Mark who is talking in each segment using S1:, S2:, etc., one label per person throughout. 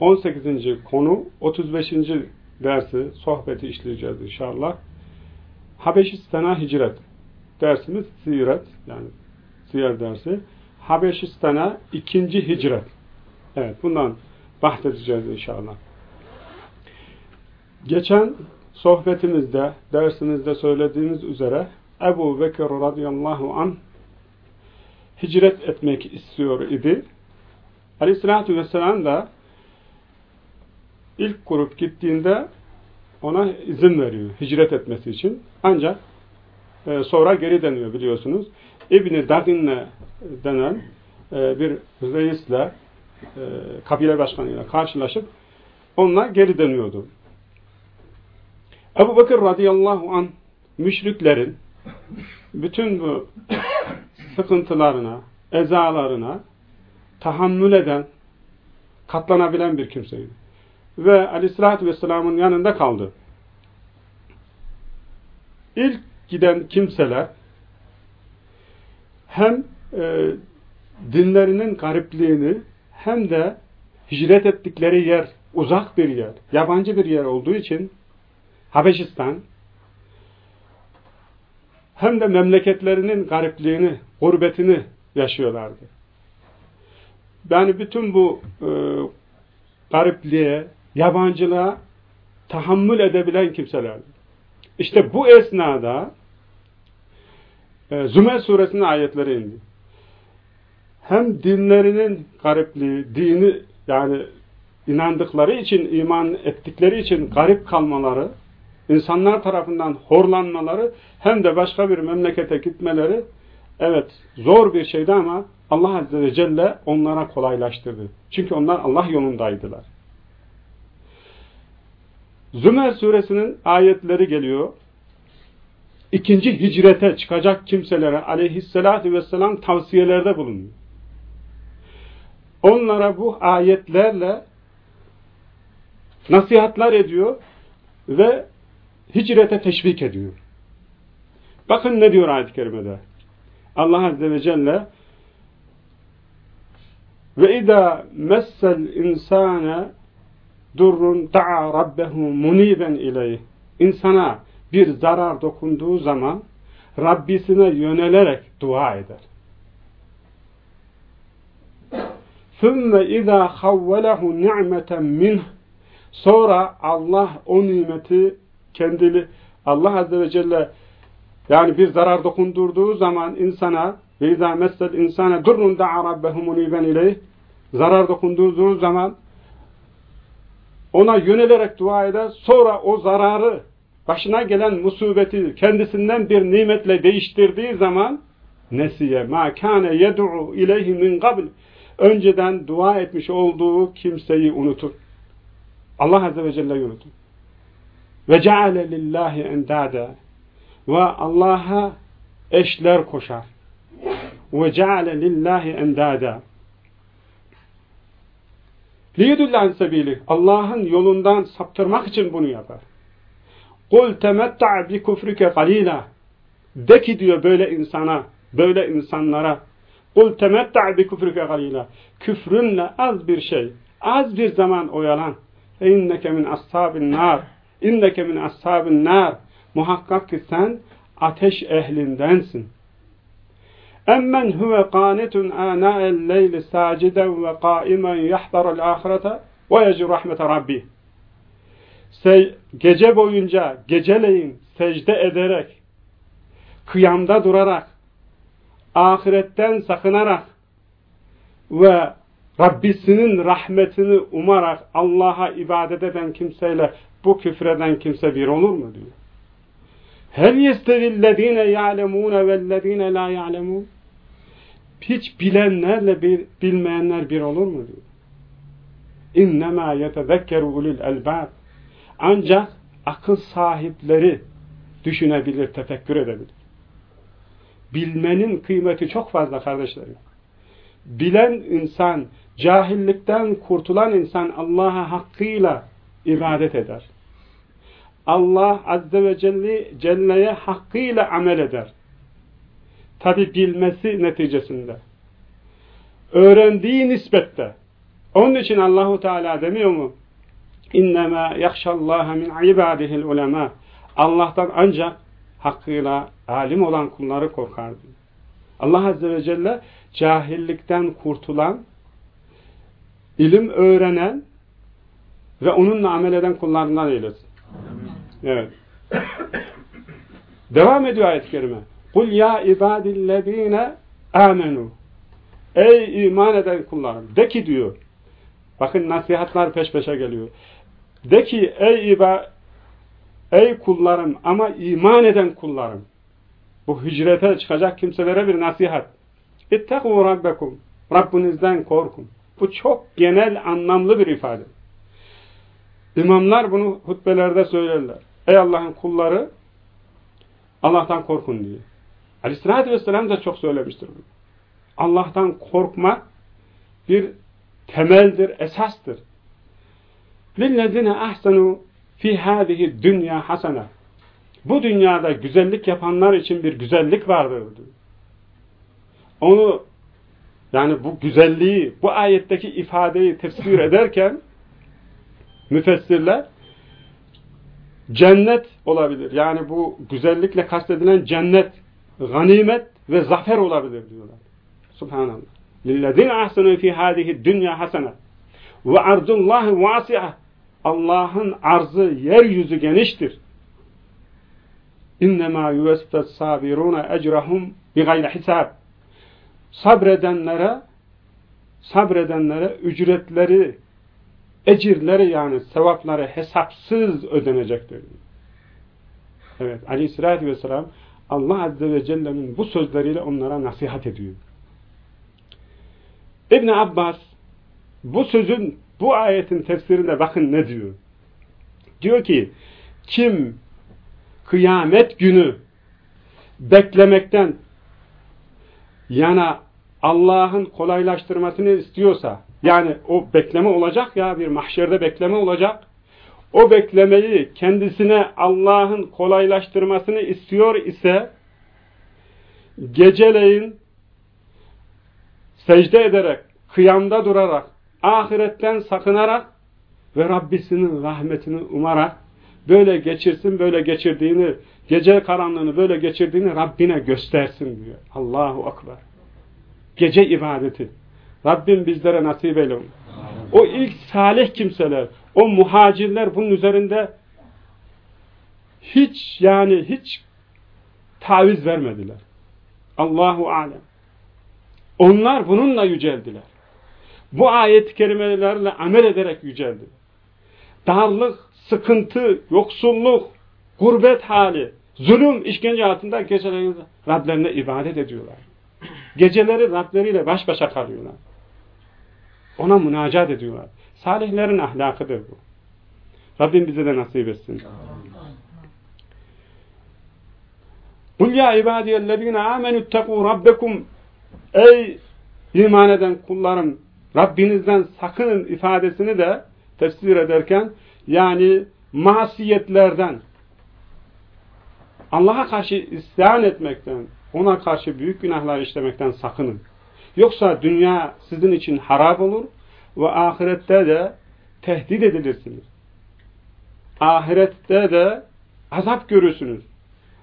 S1: 18. konu 35. dersi sohbeti işleyeceğiz inşallah. Habeşistan'a hicret. Dersimiz siret yani siyer dersi. Habeşistan'a ikinci hicret. Evet bundan bahsedeceğiz inşallah. Geçen sohbetimizde, dersimizde söylediğimiz üzere Ebu Bekir radıyallahu an hicret etmek istiyor idi. Aleyhissalatü vesselam da ilk grup gittiğinde ona izin veriyor hicret etmesi için. Ancak e, sonra geri dönüyor biliyorsunuz. İbni Dadin'le denen e, bir reisle e, kabile başkanıyla karşılaşıp onunla geri dönüyordu. Ebu Bakır radıyallahu an müşriklerin bütün bu sıkıntılarına, ezalarına tahammül eden, katlanabilen bir kimseydi. Ve aleyhissalatü vesselamın yanında kaldı. İlk giden kimseler hem e, dinlerinin garipliğini hem de hicret ettikleri yer uzak bir yer, yabancı bir yer olduğu için Habeşistan hem de memleketlerinin garipliğini, gurbetini yaşıyorlardı. Yani bütün bu e, garipliğe, yabancılığa tahammül edebilen kimselerdi. İşte bu esnada e, Zümer suresinin ayetleri indi. Hem dinlerinin garipliği, dini yani inandıkları için, iman ettikleri için garip kalmaları, insanlar tarafından horlanmaları hem de başka bir memlekete gitmeleri evet zor bir şeydi ama Allah Azze ve Celle onlara kolaylaştırdı. Çünkü onlar Allah yolundaydılar. Zümer suresinin ayetleri geliyor. İkinci hicrete çıkacak kimselere aleyhissalatü vesselam tavsiyelerde bulunuyor. Onlara bu ayetlerle nasihatler ediyor ve hicrete teşvik ediyor. Bakın ne diyor ayet-i kerimede. Allah Azze ve Celle ve idâ messel insâne durrun da'a rabbehu muniben ileyh. İnsana bir zarar dokunduğu zaman Rabbisine yönelerek dua eder. ثُمَّ اِذَا خَوَّلَهُ نِعْمَةً مِنْهِ Sonra Allah o nimeti kendili Allah Azze ve Celle yani bir zarar dokundurduğu zaman insana ve izâ messel insâne durrun da'a rabbehu muniben ileyh zarar dokundurduğu zaman ona yönelerek dua eder. Sonra o zararı başına gelen musibeti kendisinden bir nimetle değiştirdiği zaman nesiye ma kâne yed'u ileyhi min önceden dua etmiş olduğu kimseyi unutur. Allah Azze ve Celle'yi unutur. Ve ceale lillahi endâde ve Allah'a eşler koşar. Ve ceale lillahi endâde liyedullan sebili Allah'ın yolundan saptırmak için bunu yapar. Kul temetta bi kufrike galila. De ki diyor böyle insana, böyle insanlara. Kul temetta bi kufrike galila. Küfrünle az bir şey, az bir zaman oyalan. E inneke min ashabin nar. İnneke min ashabin nar. Muhakkak ki sen ateş ehlindensin. Emmen huve qanitun ana'el leyli saciden ve qaimen yahdarul ahirete ve yecü rahmete rabbi. Gece boyunca, geceleyin secde ederek, kıyamda durarak, ahiretten sakınarak ve Rabbisinin rahmetini umarak Allah'a ibadet eden kimseyle bu küfreden kimse bir olur mu diyor. Hel yestevillezine ya'lemune vellezine la ya'lemun. Hiç bilenlerle bir, bilmeyenler bir olur mu diyor. İnnemâ yetezekkeru ulul elbâb. Ancak akıl sahipleri düşünebilir, tefekkür edebilir. Bilmenin kıymeti çok fazla kardeşlerim. Bilen insan, cahillikten kurtulan insan Allah'a hakkıyla ibadet eder. Allah Azze ve Celle, Celle'ye hakkıyla amel eder. Tabi bilmesi neticesinde. Öğrendiği nispette. Onun için Allahu Teala demiyor mu? İnnemâ yakşallâhe min ibâdihil ulemâ. Allah'tan ancak hakkıyla alim olan kulları korkar. Allah Azze ve Celle cahillikten kurtulan, ilim öğrenen ve onunla amel eden kullarından eylesin. Evet. Devam ediyor ayet-i kerime. Kul ya ibadillezine amenu. Ey iman eden kullarım. De ki diyor. Bakın nasihatlar peş peşe geliyor. De ki ey iba ey kullarım ama iman eden kullarım. Bu hicrete çıkacak kimselere bir nasihat. İttekû rabbekum. Rabbinizden korkun. Bu çok genel anlamlı bir ifade. İmamlar bunu hutbelerde söylerler. Ey Allah'ın kulları Allah'tan korkun diye. Aleyhissalatü vesselam da çok söylemiştir bunu. Allah'tan korkmak bir temeldir, esastır. لِلَّذِينَ ahsanu fi hadihi dünya hasene. Bu dünyada güzellik yapanlar için bir güzellik vardır. Onu yani bu güzelliği, bu ayetteki ifadeyi tefsir ederken müfessirler cennet olabilir. Yani bu güzellikle kastedilen cennet, ganimet ve zafer olabilir diyorlar. Subhanallah. لِلَّذِينَ أَحْسَنُوا فِي هَذِهِ الدُّنْيَا حَسَنَةً وَعَرْضُ اللّٰهِ وَاسِعَةً Allah'ın arzı, yeryüzü geniştir. اِنَّمَا يُوَسْفَ الصَّابِرُونَ اَجْرَهُمْ بِغَيْرِ حِسَابٍ Sabredenlere sabredenlere ücretleri ecirleri yani sevapları hesapsız ödenecektir. Evet aleyhissalatü vesselam Allah Azze ve Celle'nin bu sözleriyle onlara nasihat ediyor. ibn Abbas bu sözün bu ayetin tefsirinde bakın ne diyor. Diyor ki kim kıyamet günü beklemekten yana Allah'ın kolaylaştırmasını istiyorsa yani o bekleme olacak ya bir mahşerde bekleme olacak. O beklemeyi kendisine Allah'ın kolaylaştırmasını istiyor ise geceleyin secde ederek, kıyamda durarak, ahiretten sakınarak ve Rabbisinin rahmetini umarak böyle geçirsin, böyle geçirdiğini, gece karanlığını böyle geçirdiğini Rabbine göstersin diyor. Allahu Akbar. Gece ibadeti. Rabbim bizlere nasip eyle. O ilk salih kimseler, o muhacirler bunun üzerinde hiç yani hiç taviz vermediler. Allahu alem. Onlar bununla yüceldiler. Bu ayet-i kerimelerle amel ederek yüceldi. Darlık, sıkıntı, yoksulluk, gurbet hali, zulüm, işkence altında gecelerinde Rablerine ibadet ediyorlar. Geceleri Rableriyle baş başa kalıyorlar. Ona münacat ediyorlar. Salihlerin ahlakıdır bu. Rabbim bize de nasip etsin. Kul ya ibadiyellezine amenüttekû rabbekum Ey iman eden kullarım Rabbinizden sakının ifadesini de tefsir ederken yani masiyetlerden Allah'a karşı isyan etmekten, ona karşı büyük günahlar işlemekten sakının. Yoksa dünya sizin için harap olur ve ahirette de tehdit edilirsiniz. Ahirette de azap görürsünüz.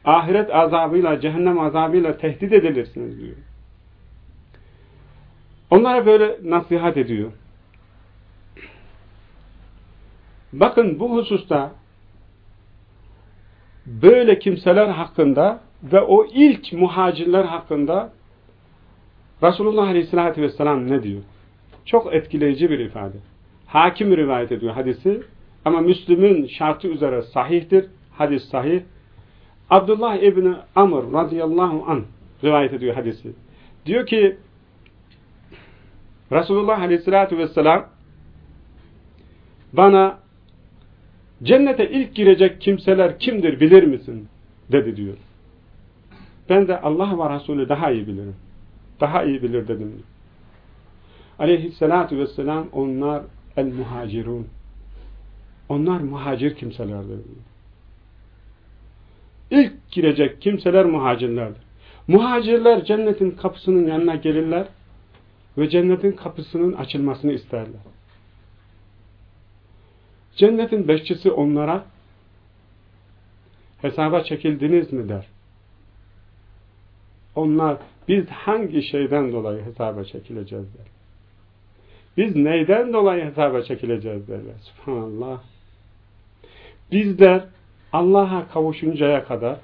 S1: Ahiret azabıyla, cehennem azabıyla tehdit edilirsiniz diyor. Onlara böyle nasihat ediyor. Bakın bu hususta böyle kimseler hakkında ve o ilk muhacirler hakkında Resulullah Aleyhisselatü Vesselam ne diyor? Çok etkileyici bir ifade. Hakim rivayet ediyor hadisi ama Müslüm'ün şartı üzere sahihtir. Hadis sahih. Abdullah İbni Amr radıyallahu an rivayet ediyor hadisi. Diyor ki Resulullah Aleyhisselatü Vesselam bana cennete ilk girecek kimseler kimdir bilir misin? dedi diyor. Ben de Allah ve Resulü daha iyi bilirim. Daha iyi bilir dedim. Diyor. Aleyhisselatü Vesselam onlar el muhacirun. Onlar muhacir kimselerdir. İlk girecek kimseler muhacirlerdir. Muhacirler cennetin kapısının yanına gelirler ve cennetin kapısının açılmasını isterler. Cennetin beşçisi onlara hesaba çekildiniz mi der. Onlar biz hangi şeyden dolayı hesaba çekileceğiz der. Biz neyden dolayı hesaba çekileceğiz derler. Subhanallah. Bizler Allah'a kavuşuncaya kadar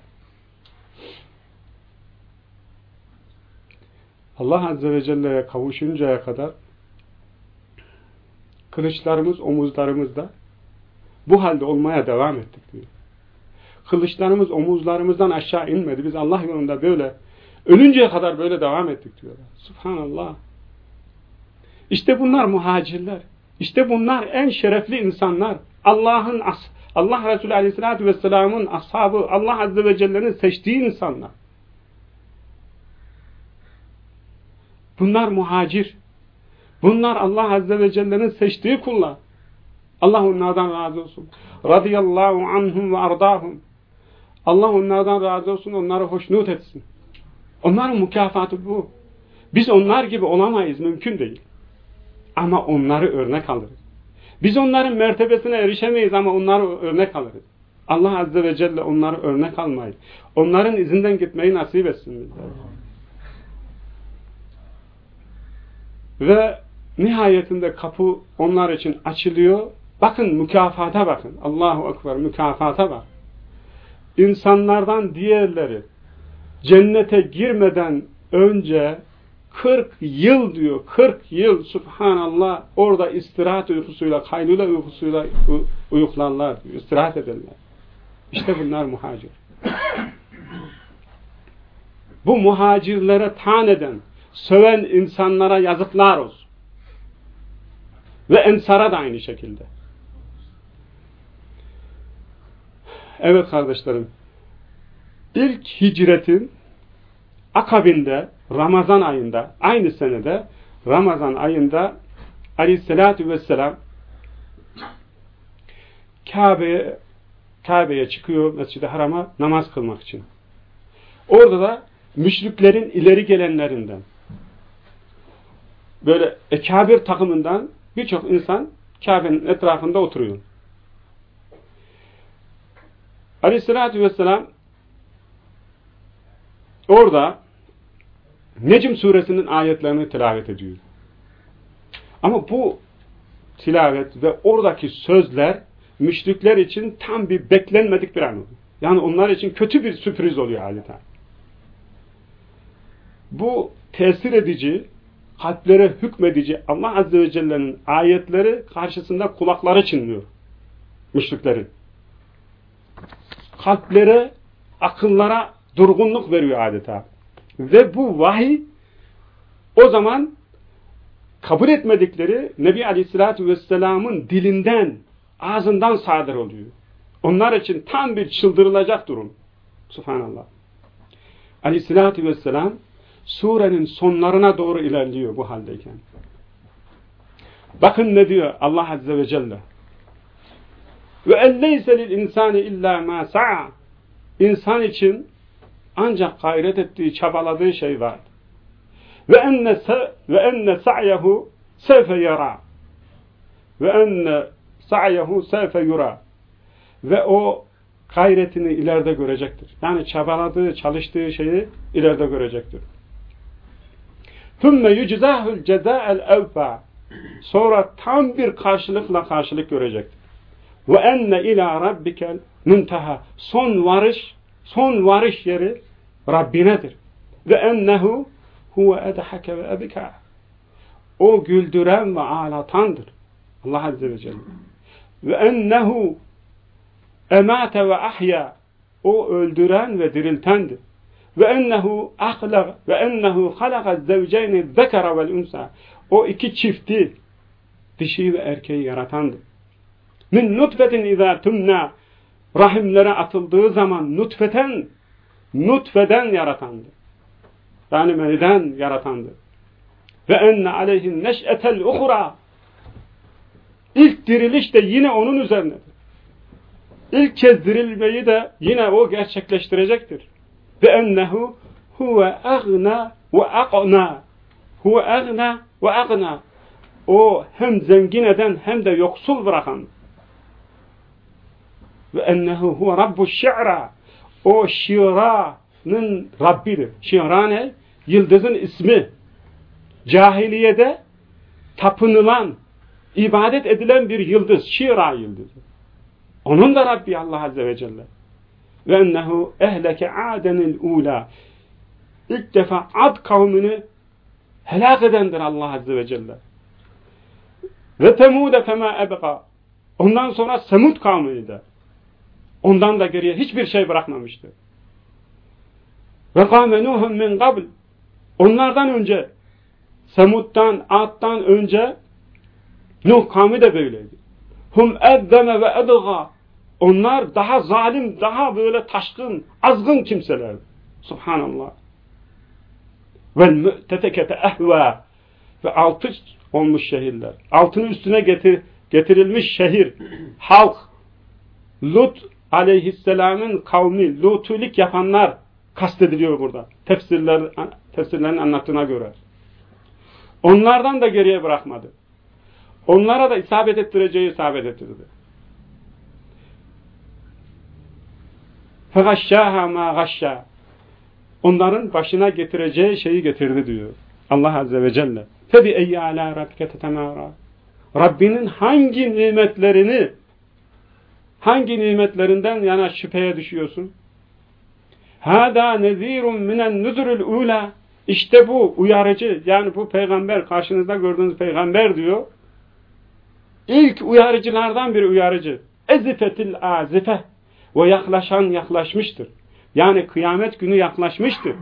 S1: Allah Azze ve Celle'ye kavuşuncaya kadar kılıçlarımız omuzlarımızda bu halde olmaya devam ettik diyor. Kılıçlarımız omuzlarımızdan aşağı inmedi. Biz Allah yolunda böyle ölünceye kadar böyle devam ettik diyor. Subhanallah. İşte bunlar muhacirler. İşte bunlar en şerefli insanlar. Allah'ın Allah Resulü Aleyhisselatü Vesselam'ın ashabı, Allah Azze ve Celle'nin seçtiği insanlar. Bunlar muhacir. Bunlar Allah Azze ve Celle'nin seçtiği kullar. Allah onlardan razı olsun. Radıyallahu anhum ve ardahum. Allah onlardan razı olsun, onları hoşnut etsin. Onların mükafatı bu. Biz onlar gibi olamayız, mümkün değil. Ama onları örnek alırız. Biz onların mertebesine erişemeyiz ama onları örnek alırız. Allah Azze ve Celle onları örnek almayı, onların izinden gitmeyi nasip etsin bizlere. Ve nihayetinde kapı onlar için açılıyor. Bakın mükafata bakın. Allahu Ekber mükafata bak. İnsanlardan diğerleri cennete girmeden önce 40 yıl diyor. 40 yıl subhanallah orada istirahat uykusuyla, kaylula uykusuyla uyuklarlar diyor. İstirahat ederler. İşte bunlar muhacir. Bu muhacirlere tan eden, söven insanlara yazıklar olsun. Ve ensara da aynı şekilde. Evet kardeşlerim, ilk hicretin akabinde Ramazan ayında, aynı senede Ramazan ayında aleyhissalatü vesselam Kabe'ye Kabe'ye çıkıyor Mescid-i Haram'a namaz kılmak için. Orada da müşriklerin ileri gelenlerinden böyle ekabir takımından birçok insan Kabe'nin etrafında oturuyor. Aleyhissalatü vesselam orada Necm suresinin ayetlerini tilavet ediyor. Ama bu tilavet ve oradaki sözler müşrikler için tam bir beklenmedik bir an oluyor. Yani onlar için kötü bir sürpriz oluyor adeta. Bu tesir edici, kalplere hükmedici Allah Azze ve Celle'nin ayetleri karşısında kulakları çınlıyor. Müşriklerin. Kalplere, akıllara durgunluk veriyor adeta. Ve bu vahiy o zaman kabul etmedikleri Nebi Aleyhisselatü Vesselam'ın dilinden, ağzından sadır oluyor. Onlar için tam bir çıldırılacak durum. Subhanallah. Aleyhisselatü Vesselam surenin sonlarına doğru ilerliyor bu haldeyken. Bakın ne diyor Allah Azze ve Celle. Ve elleyse lil insani illa ma sa'a. insan için ancak gayret ettiği, çabaladığı şey var. Ve enne ve enne sa'yehu sefe yara. Ve enne sa'yehu sefe yura. Ve o gayretini ileride görecektir. Yani çabaladığı, çalıştığı şeyi ileride görecektir. ثُمَّ يُجْزَاهُ الْجَزَاءَ الْاَوْفَى Sonra tam bir karşılıkla karşılık görecektir. Ve enne ila rabbikel muntaha. Son varış, son varış yeri Rabbinedir. Ve ennehu huve edhake ve ebika. O güldüren ve ağlatandır. Allah Azze ve Celle. Ve ennehu emate ve ahya. O öldüren ve diriltendir. Ve ennehu ahlak ve ennehu halaka zevceyni zekara vel unsa. O iki çifti dişi ve erkeği yaratandır. Min nutfetin izâ tümnâ rahimlere atıldığı zaman nutfeten nutfeden yaratandı. Yani meniden yaratandı. Ve enne aleyhin neş'etel uhra İlk diriliş de yine onun üzerinedir. İlk kez dirilmeyi de yine o gerçekleştirecektir. Ve ennehu huve agna ve aqna huve agna ve agna o hem zengin eden hem de yoksul bırakan ve ennehu huve rabbu şi'ra o şiranın Rabbidir. Şira ne? Yıldızın ismi. Cahiliyede tapınılan, ibadet edilen bir yıldız. Şira yıldızı. Onun da Rabbi Allah Azze ve Celle. Ve ennehu ehleke adenil ula. İlk defa Ad kavmini helak edendir Allah Azze ve Celle. Ve temude fema ebeka. Ondan sonra Semud kavmini de. Ondan da geriye hiçbir şey bırakmamıştı. Ve kâme Nuhum min qabl. Onlardan önce Semud'dan, Ad'dan önce Nuh kavmi de böyleydi. Hum ezzeme ve edgâ. Onlar daha zalim, daha böyle taşkın, azgın kimselerdi. Subhanallah. Ve mü'tetekete ehvâ. Ve altı olmuş şehirler. Altını üstüne getir, getirilmiş şehir, halk, Lut aleyhisselamın kavmi, Lutulik yapanlar kastediliyor burada. Tefsirler, tefsirlerin anlattığına göre. Onlardan da geriye bırakmadı. Onlara da isabet ettireceği isabet ettirdi. فَغَشَّاهَا مَا غَشَّا Onların başına getireceği şeyi getirdi diyor. Allah Azze ve Celle. فَبِأَيَّ عَلَى رَبِّكَ تَتَمَارَى Rabbinin hangi nimetlerini hangi nimetlerinden yana şüpheye düşüyorsun? Hâdâ nezîrun minen nüzurul ula. İşte bu uyarıcı yani bu peygamber karşınızda gördüğünüz peygamber diyor. İlk uyarıcılardan bir uyarıcı. Ezifetil azife ve yaklaşan yaklaşmıştır. Yani kıyamet günü yaklaşmıştır.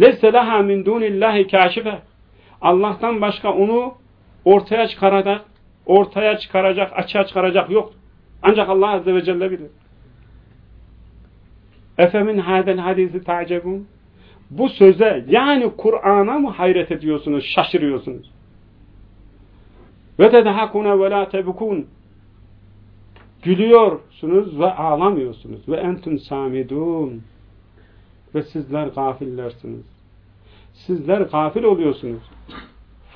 S1: Lesse leha min dunillahi kâşife. Allah'tan başka onu ortaya çıkaracak, ortaya çıkaracak, açığa çıkaracak yok. Ancak Allah Azze ve Celle bilir. Efemin hadel hadisi ta'cebun. Bu söze yani Kur'an'a mı hayret ediyorsunuz, şaşırıyorsunuz? Ve tedhakune ve la tebkun. Gülüyorsunuz ve ağlamıyorsunuz. Ve entüm samidun. Ve sizler gafillersiniz. Sizler gafil oluyorsunuz.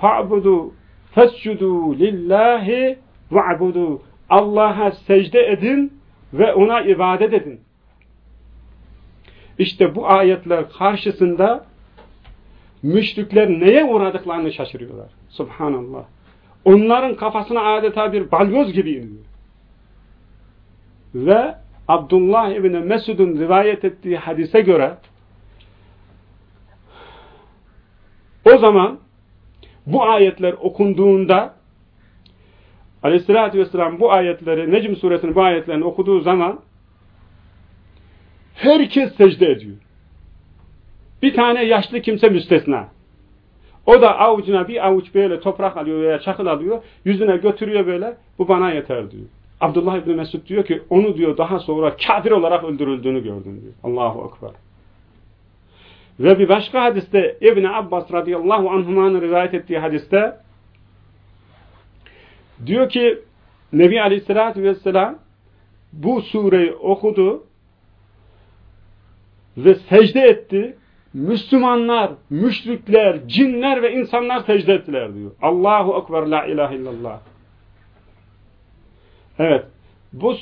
S1: Fa'budu fescudu lillahi ve'budu. Allah'a secde edin ve ona ibadet edin. İşte bu ayetler karşısında müşrikler neye uğradıklarını şaşırıyorlar. Subhanallah. Onların kafasına adeta bir balyoz gibi iniyor. Ve Abdullah İbni Mesud'un rivayet ettiği hadise göre o zaman bu ayetler okunduğunda Aleyhisselatü Vesselam bu ayetleri, Necm suresinin bu ayetlerini okuduğu zaman herkes secde ediyor. Bir tane yaşlı kimse müstesna. O da avucuna bir avuç böyle toprak alıyor veya çakıl alıyor, yüzüne götürüyor böyle, bu bana yeter diyor. Abdullah İbni Mesud diyor ki, onu diyor daha sonra kafir olarak öldürüldüğünü gördüm diyor. Allahu Ekber. Ve bir başka hadiste İbni Abbas radıyallahu anhumanın rivayet ettiği hadiste Diyor ki Nebi Aleyhisselatü Vesselam bu sureyi okudu ve secde etti. Müslümanlar, müşrikler, cinler ve insanlar secde ettiler diyor. Allahu Ekber la ilahe illallah. Evet. Bu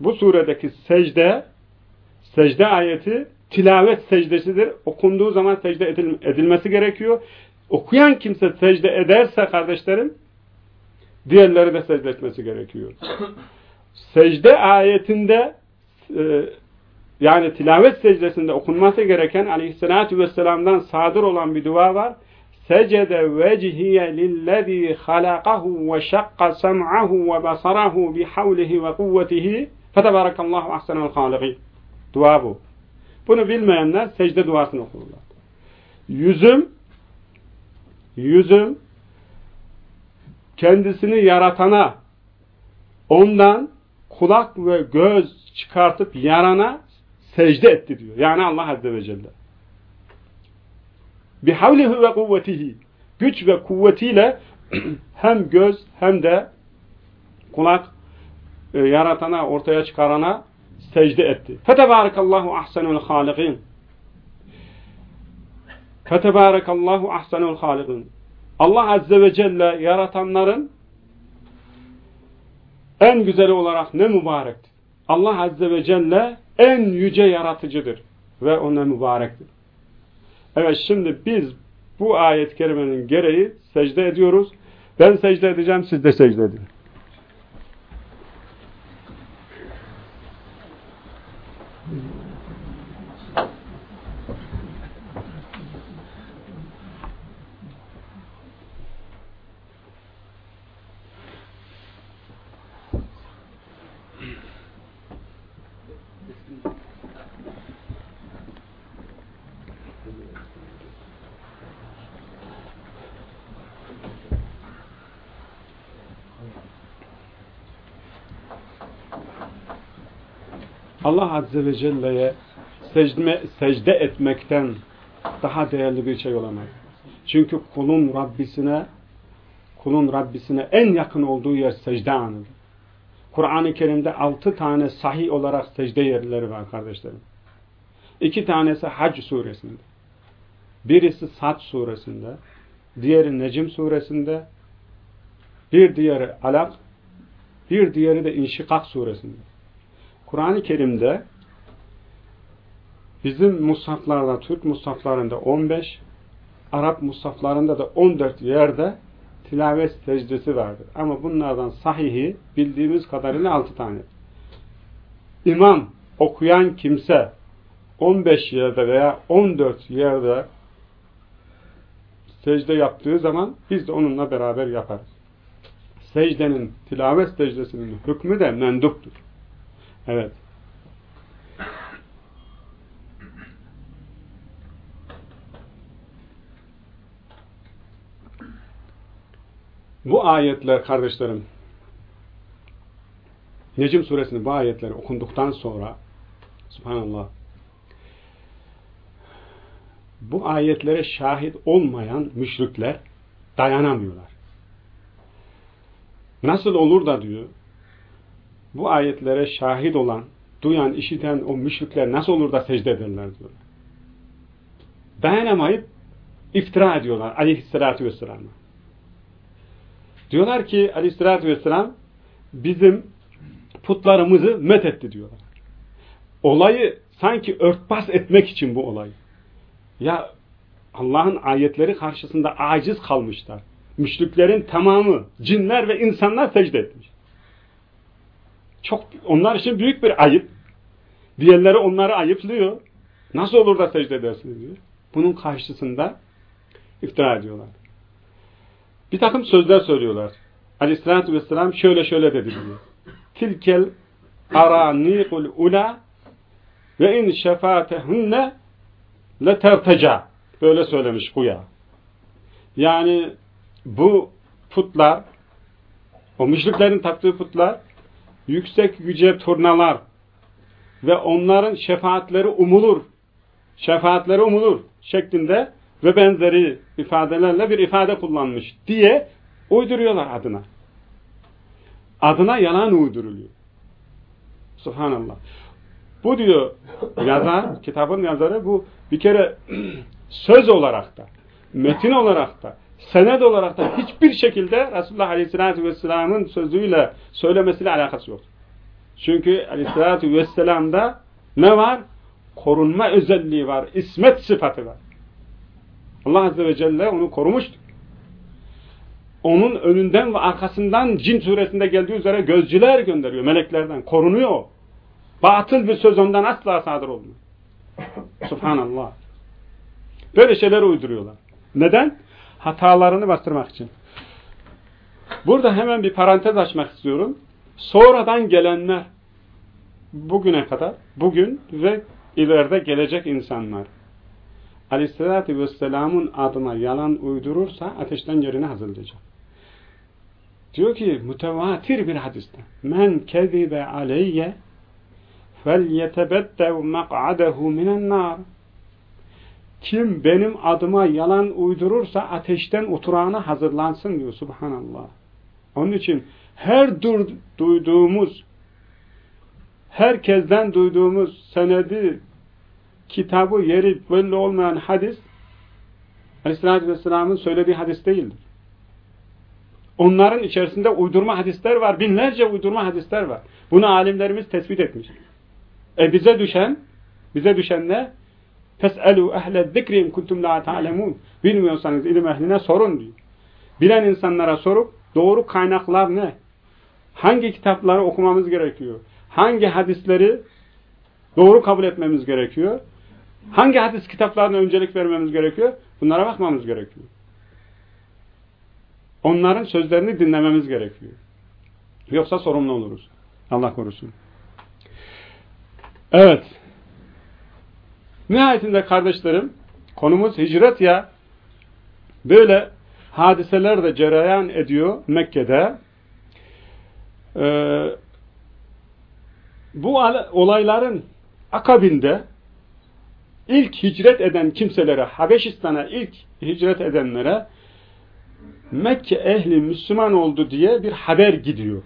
S1: bu suredeki secde secde ayeti tilavet secdesidir. Okunduğu zaman secde edilmesi gerekiyor. Okuyan kimse secde ederse kardeşlerim diğerleri de secde etmesi gerekiyor. secde ayetinde e, yani tilavet secdesinde okunması gereken aleyhissalatü vesselam'dan sadır olan bir dua var. Secede vecihiye lillezî halakahu ve şakka sem'ahu ve basarahu bihavlihi ve kuvvetihi fetebarakallahu ahsenel hâliqîn. Dua bu. Bunu bilmeyenler secde duasını okurlar. Yüzüm yüzüm kendisini yaratana ondan kulak ve göz çıkartıp yarana secde etti diyor. Yani Allah Azze ve Celle. Bihavlihi ve kuvvetihi. Güç ve kuvvetiyle hem göz hem de kulak e, yaratana, ortaya çıkarana secde etti. Fetebârekallahu ahsenul hâliqin. Fetebârekallahu ahsenul hâliqin. Allah Azze ve Celle yaratanların en güzeli olarak ne mübarektir. Allah Azze ve Celle en yüce yaratıcıdır ve ona mübarektir. Evet şimdi biz bu ayet-i kerimenin gereği secde ediyoruz. Ben secde edeceğim, siz de secde edin. Allah Azze ve Celle'ye secde, secde etmekten daha değerli bir şey olamaz. Çünkü kulun Rabbisine kulun Rabbisine en yakın olduğu yer secde anıdır. Kur'an-ı Kerim'de altı tane sahih olarak secde yerleri var kardeşlerim. İki tanesi Hac suresinde. Birisi Sad suresinde. Diğeri Necim suresinde. Bir diğeri Alak. Bir diğeri de İnşikak suresinde. Kur'an-ı Kerim'de bizim musaflarda, Türk musaflarında 15, Arap musaflarında da 14 yerde tilavet secdesi vardır. Ama bunlardan sahihi bildiğimiz kadarıyla 6 tane. İmam okuyan kimse 15 yerde veya 14 yerde secde yaptığı zaman biz de onunla beraber yaparız. Secdenin, tilavet secdesinin hükmü de menduptur. Evet. Bu ayetler kardeşlerim Necim suresinin bu ayetleri okunduktan sonra subhanallah bu ayetlere şahit olmayan müşrikler dayanamıyorlar. Nasıl olur da diyor bu ayetlere şahit olan, duyan, işiten o müşrikler nasıl olur da secde ederler diyorlar. Dayanamayıp iftira ediyorlar aleyhissalatü vesselam'a. Diyorlar ki aleyhissalatü vesselam bizim putlarımızı met etti diyorlar. Olayı sanki örtbas etmek için bu olay. Ya Allah'ın ayetleri karşısında aciz kalmışlar. Müşriklerin tamamı, cinler ve insanlar secde etmiş. Çok onlar için büyük bir ayıp. Diğerleri onları ayıplıyor. Nasıl olur da secde edersiniz diyor. Bunun karşısında iftira ediyorlar. Bir takım sözler söylüyorlar. Aleyhissalatü vesselam şöyle şöyle dedi diyor. Tilkel aranikul ula ve in şefatehunne leterteca. Böyle söylemiş Huya. Yani bu putlar o müşriklerin taktığı putlar yüksek yüce turnalar ve onların şefaatleri umulur. Şefaatleri umulur şeklinde ve benzeri ifadelerle bir ifade kullanmış diye uyduruyorlar adına. Adına yalan uyduruluyor. Subhanallah. Bu diyor yazar, kitabın yazarı bu bir kere söz olarak da, metin olarak da, sened olarak da hiçbir şekilde Resulullah Aleyhisselatü Vesselam'ın sözüyle söylemesiyle alakası yok. Çünkü Aleyhisselatü Vesselam'da ne var? Korunma özelliği var, ismet sıfatı var. Allah Azze ve Celle onu korumuştur. Onun önünden ve arkasından cin suresinde geldiği üzere gözcüler gönderiyor meleklerden. Korunuyor. Batıl bir söz ondan asla sadır olmuyor. Subhanallah. Böyle şeyler uyduruyorlar. Neden? hatalarını bastırmak için. Burada hemen bir parantez açmak istiyorum. Sonradan gelenler bugüne kadar, bugün ve ileride gelecek insanlar Aleyhisselatü Vesselam'ın adına yalan uydurursa ateşten yerine hazırlayacak. Diyor ki mütevatir bir hadiste men kezibe aleyye fel yetebeddev mek'adehu minen nar kim benim adıma yalan uydurursa ateşten oturağına hazırlansın diyor subhanallah. Onun için her dur, duyduğumuz herkesten duyduğumuz senedi kitabı yeri belli olmayan hadis Aleyhisselatü Vesselam'ın söylediği hadis değildir. Onların içerisinde uydurma hadisler var. Binlerce uydurma hadisler var. Bunu alimlerimiz tespit etmiş. E bize düşen, bize düşen ne? Fes'elû ehle zikrim kuntum la ta'lemûn. Bilmiyorsanız ilim ehline sorun diyor. Bilen insanlara sorup doğru kaynaklar ne? Hangi kitapları okumamız gerekiyor? Hangi hadisleri doğru kabul etmemiz gerekiyor? Hangi hadis kitaplarına öncelik vermemiz gerekiyor? Bunlara bakmamız gerekiyor. Onların sözlerini dinlememiz gerekiyor. Yoksa sorumlu oluruz. Allah korusun. Evet. Nihayetinde kardeşlerim, konumuz hicret ya. Böyle hadiseler de cereyan ediyor Mekke'de. Ee, bu olayların akabinde ilk hicret eden kimselere, Habeşistan'a ilk hicret edenlere Mekke ehli Müslüman oldu diye bir haber gidiyor.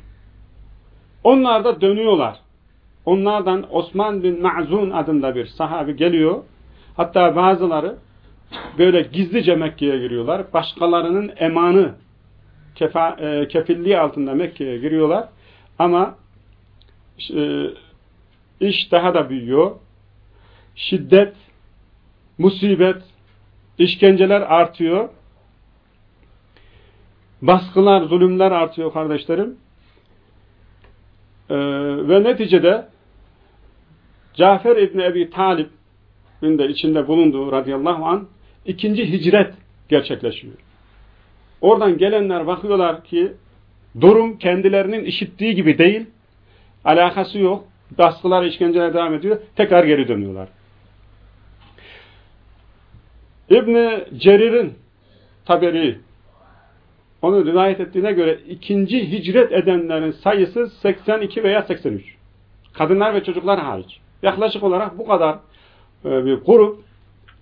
S1: Onlar da dönüyorlar. Onlardan Osman bin Ma'zun adında bir sahabi geliyor. Hatta bazıları böyle gizlice Mekke'ye giriyorlar. Başkalarının emanı kefa, e, kefilliği altında Mekke'ye giriyorlar. Ama e, iş daha da büyüyor. Şiddet, musibet, işkenceler artıyor. Baskılar, zulümler artıyor kardeşlerim. Ee, ve neticede Cafer İbni Ebi Talib'in de içinde bulunduğu radıyallahu an ikinci hicret gerçekleşiyor. Oradan gelenler bakıyorlar ki durum kendilerinin işittiği gibi değil, alakası yok, baskılar, işkenceler devam ediyor, tekrar geri dönüyorlar. İbni Cerir'in Taberi onu rivayet ettiğine göre ikinci hicret edenlerin sayısı 82 veya 83. Kadınlar ve çocuklar hariç. Yaklaşık olarak bu kadar e, bir grup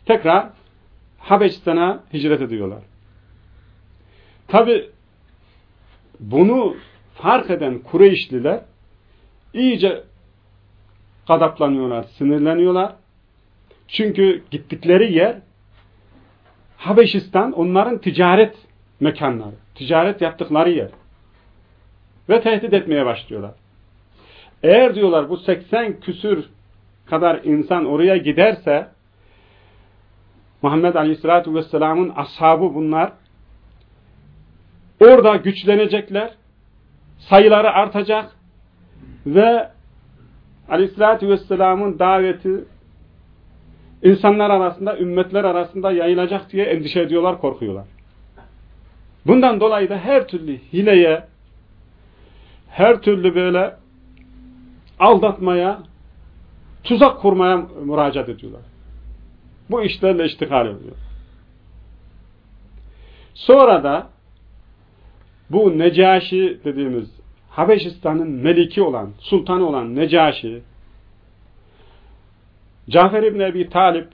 S1: tekrar Habeşistan'a hicret ediyorlar. Tabi bunu fark eden Kureyşliler iyice kadaplanıyorlar, sinirleniyorlar. Çünkü gittikleri yer Habeşistan onların ticaret mekanları, ticaret yaptıkları yer. Ve tehdit etmeye başlıyorlar. Eğer diyorlar bu 80 küsür kadar insan oraya giderse Muhammed Aleyhisselatü Vesselam'ın ashabı bunlar orada güçlenecekler sayıları artacak ve Aleyhisselatü Vesselam'ın daveti insanlar arasında, ümmetler arasında yayılacak diye endişe ediyorlar, korkuyorlar. Bundan dolayı da her türlü hileye, her türlü böyle aldatmaya, tuzak kurmaya müracaat ediyorlar. Bu işlerle iştihal ediyor. Sonra da bu Necaşi dediğimiz Habeşistan'ın meliki olan, sultanı olan Necaşi, Cafer İbni Ebi Talip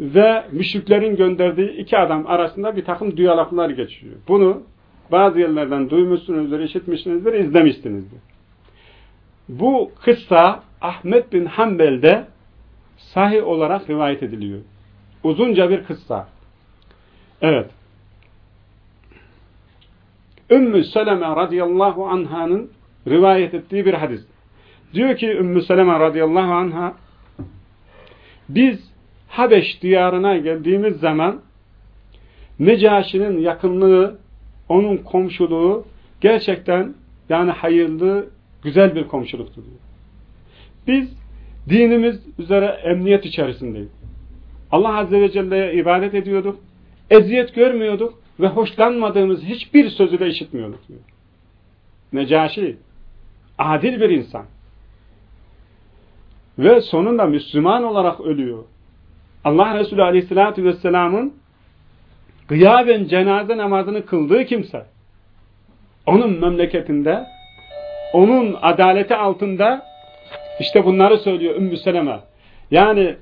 S1: ve müşriklerin gönderdiği iki adam arasında bir takım diyaloglar geçiyor. Bunu bazı yerlerden duymuşsunuzdur, işitmişsinizdir, izlemişsinizdir. Bu kıssa Ahmet bin Hanbel'de sahih olarak rivayet ediliyor. Uzunca bir kıssa. Evet. Ümmü Seleme radıyallahu anh'ın rivayet ettiği bir hadis. Diyor ki Ümmü Seleme radıyallahu anha biz Habeş diyarına geldiğimiz zaman Necaşi'nin yakınlığı, onun komşuluğu gerçekten yani hayırlı, güzel bir komşuluktu diyor. Biz dinimiz üzere emniyet içerisindeyiz. Allah Azze ve Celle'ye ibadet ediyorduk, eziyet görmüyorduk ve hoşlanmadığımız hiçbir sözü de işitmiyorduk diyor. Necaşi, adil bir insan. Ve sonunda Müslüman olarak ölüyor. Allah Resulü Aleyhisselatü Vesselam'ın gıyaben cenaze namazını kıldığı kimse, onun memleketinde, onun adaleti altında işte bunları söylüyor Ümmü Seleme. Yani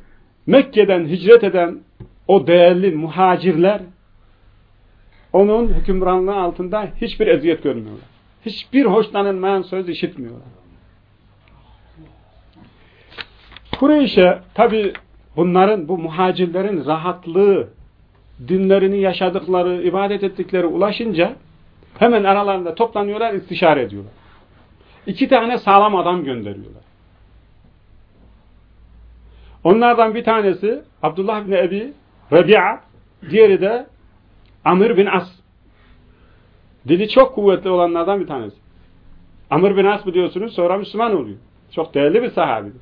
S1: Mekke'den hicret eden o değerli muhacirler onun hükümranlığı altında hiçbir eziyet görmüyorlar. Hiçbir hoşlanılmayan söz işitmiyorlar. Kureyş'e tabi bunların, bu muhacirlerin rahatlığı, dinlerini yaşadıkları, ibadet ettikleri ulaşınca hemen aralarında toplanıyorlar, istişare ediyorlar. İki tane sağlam adam gönderiyorlar. Onlardan bir tanesi Abdullah bin Ebi Rabia, diğeri de Amr bin As. Dili çok kuvvetli olanlardan bir tanesi. Amr bin As biliyorsunuz sonra Müslüman oluyor. Çok değerli bir sahabidir.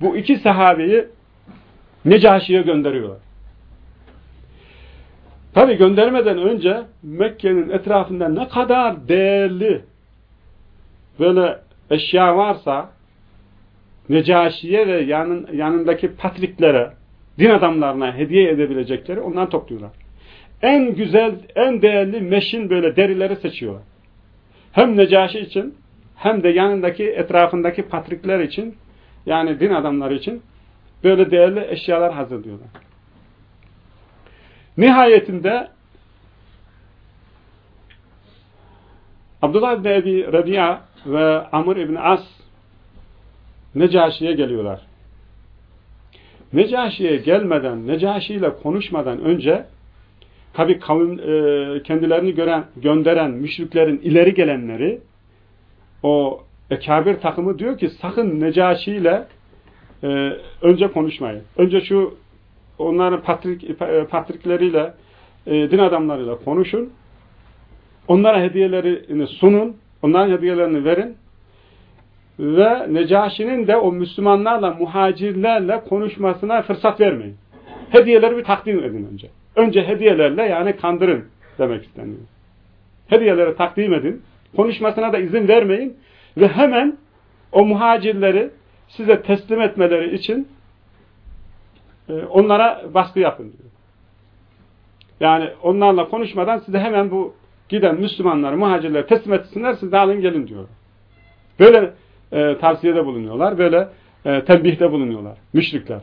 S1: Bu iki sahabeyi Necaşi'ye gönderiyorlar. Tabi göndermeden önce Mekke'nin etrafında ne kadar değerli böyle eşya varsa Necaşi'ye ve yanın, yanındaki patriklere, din adamlarına hediye edebilecekleri ondan topluyorlar. En güzel, en değerli meşin böyle derileri seçiyorlar. Hem Necaşi için hem de yanındaki etrafındaki patrikler için yani din adamları için böyle değerli eşyalar hazırlıyorlar. Nihayetinde Abdullah bin Ebi Rabia ve Amr ibn As Necaşi'ye geliyorlar. Necaşi'ye gelmeden, Necaşi ile konuşmadan önce tabi kavim, e, kendilerini gören, gönderen müşriklerin ileri gelenleri o ekabir takımı diyor ki sakın Necaşi ile e, önce konuşmayın. Önce şu onların patrik, patrikleriyle e, din adamlarıyla konuşun. Onlara hediyelerini sunun. Onların hediyelerini verin. Ve Necaşi'nin de o Müslümanlarla, muhacirlerle konuşmasına fırsat vermeyin. Hediyeleri bir takdim edin önce. Önce hediyelerle yani kandırın demek isteniyor. Hediyeleri takdim edin. Konuşmasına da izin vermeyin. Ve hemen o muhacirleri size teslim etmeleri için e, onlara baskı yapın diyor. Yani onlarla konuşmadan size hemen bu giden Müslümanları, muhacirleri teslim etsinler, siz de alın gelin diyor. Böyle e, tavsiyede bulunuyorlar, böyle e, tembihte bulunuyorlar. Müşrikler.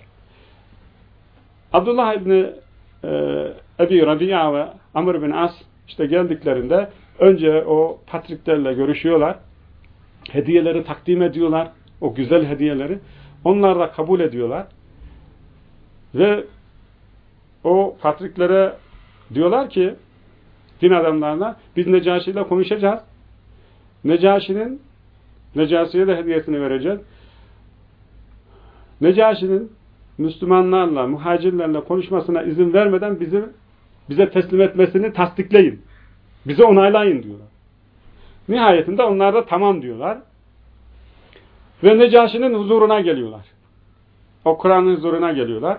S1: Abdullah İbni e, Ebi Rabia ve Amr bin As işte geldiklerinde önce o patriklerle görüşüyorlar. Hediyeleri takdim ediyorlar. O güzel hediyeleri. Onlar da kabul ediyorlar. Ve o patriklere diyorlar ki din adamlarına biz Necaşi ile konuşacağız. Necaşi'nin Necaşi'ye de hediyesini vereceğiz. Necaşi'nin Müslümanlarla, muhacirlerle konuşmasına izin vermeden bizi bize teslim etmesini tasdikleyin. Bize onaylayın diyorlar. Nihayetinde onlar da tamam diyorlar. Ve Necaşi'nin huzuruna geliyorlar. O Kur'an'ın huzuruna geliyorlar.